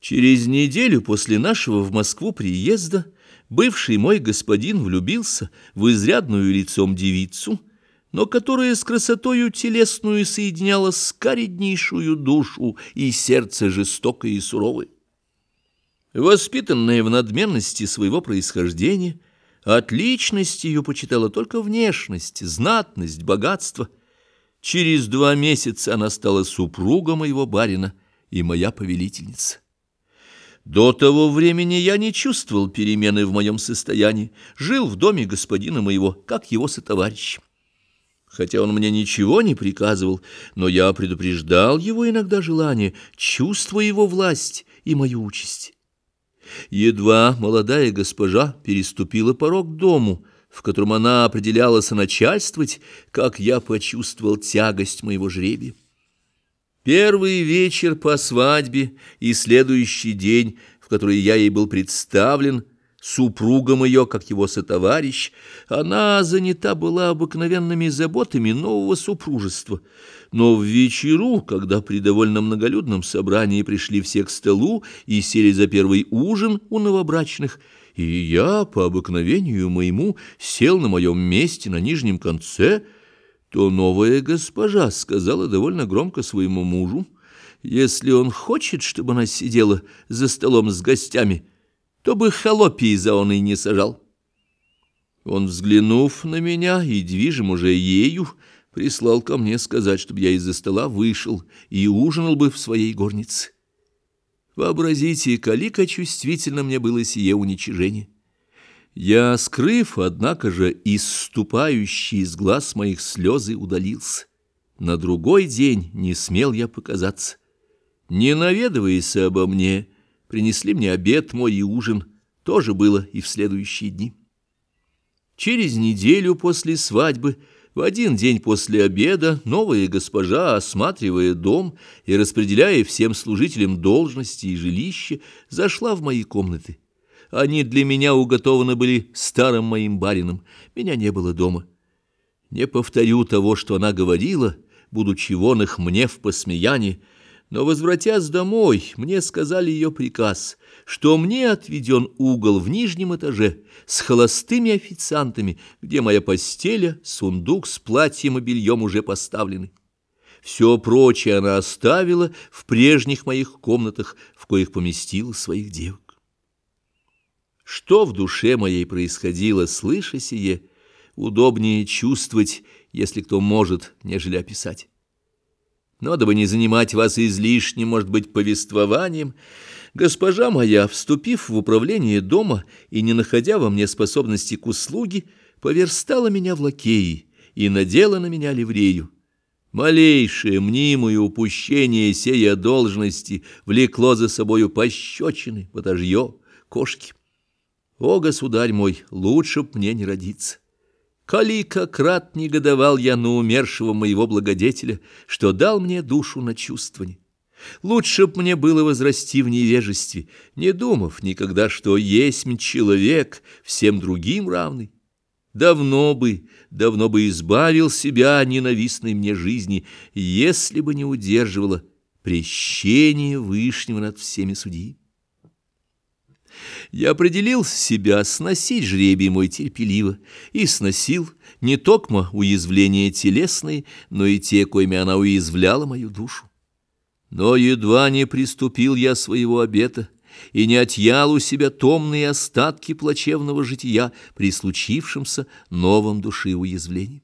Через неделю после нашего в Москву приезда бывший мой господин влюбился в изрядную лицом девицу, но которая с красотою телесную соединяла скареднейшую душу и сердце жестокое и суровое. Воспитанная в надменности своего происхождения, отличность почитала только внешность, знатность, богатство. Через два месяца она стала супругом моего барина и моя повелительница. До того времени я не чувствовал перемены в моем состоянии, жил в доме господина моего, как его сотоварищ. Хотя он мне ничего не приказывал, но я предупреждал его иногда желание, чувствуя его власть и мою участь. Едва молодая госпожа переступила порог дому, в котором она определялась начальствовать, как я почувствовал тягость моего жребия. Первый вечер по свадьбе и следующий день, в который я ей был представлен, супругом ее, как его сотоварищ, она занята была обыкновенными заботами нового супружества. Но в вечеру, когда при довольно многолюдном собрании пришли все к столу и сели за первый ужин у новобрачных, и я, по обыкновению моему, сел на моем месте на нижнем конце — то новая госпожа сказала довольно громко своему мужу, если он хочет, чтобы она сидела за столом с гостями, то бы холопий за он и не сажал. Он, взглянув на меня и движим уже ею, прислал ко мне сказать, чтобы я из-за стола вышел и ужинал бы в своей горнице. Вообразите, калика чувствительно мне было сие уничижение. Я, скрыв, однако же, иступающий из глаз моих слезы, удалился. На другой день не смел я показаться. Не наведываясь обо мне, принесли мне обед мой и ужин, тоже было и в следующие дни. Через неделю после свадьбы, в один день после обеда, новая госпожа, осматривая дом и распределяя всем служителям должности и жилища, зашла в мои комнаты. Они для меня уготованы были старым моим барином. Меня не было дома. Не повторю того, что она говорила, будучи вон их мне в посмеянии, но, возвратясь домой, мне сказали ее приказ, что мне отведен угол в нижнем этаже с холостыми официантами, где моя постеля, сундук с платьем и бельем уже поставлены. Все прочее она оставила в прежних моих комнатах, в коих поместила своих девок. Что в душе моей происходило, слыша сие, удобнее чувствовать, если кто может, нежели описать. Но дабы не занимать вас излишним, может быть, повествованием, госпожа моя, вступив в управление дома и не находя во мне способности к услуге, поверстала меня в лакеи и надела на меня ливрею. Малейшее мнимое упущение сей должности влекло за собою пощечины, потажье, кошки. О, государь мой, лучше б мне не родиться. Калика крат негодовал я на умершего моего благодетеля, что дал мне душу на чувствование. Лучше б мне было возрасти в невежестве, не думав никогда, что есть человек, всем другим равный. Давно бы, давно бы избавил себя ненавистной мне жизни, если бы не удерживало прещение Вышнего над всеми судьи. Я определил себя сносить жребий мой терпеливо, и сносил не токмо уязвления телесные, но и те, коими она уязвляла мою душу. Но едва не приступил я своего обета, и не отъял у себя томные остатки плачевного жития при случившемся новом души уязвлении.